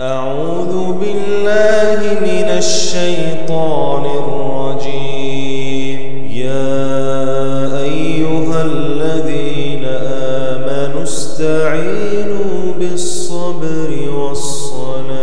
أعوذ بالله من الشيطان الرجيم. يا أيها الذين آمنوا استعينوا بالصبر والصلاة.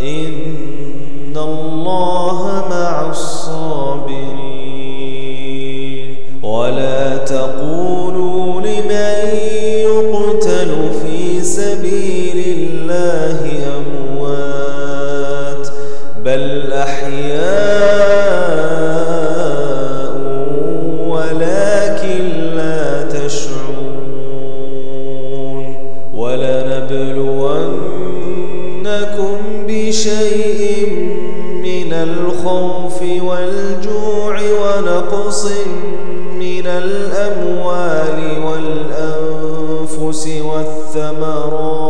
إن الله مع الصابرين. ولا تقولوا لمن يقتل في سبيل الله أموات بل أحياء ولكن لا تشعرون. ولنبلونكم بشيء من الخوف والجوع ونقص من الأموال والأنفس والثمرات.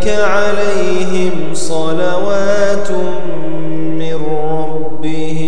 أولئك عليهم صلوات من ربهم.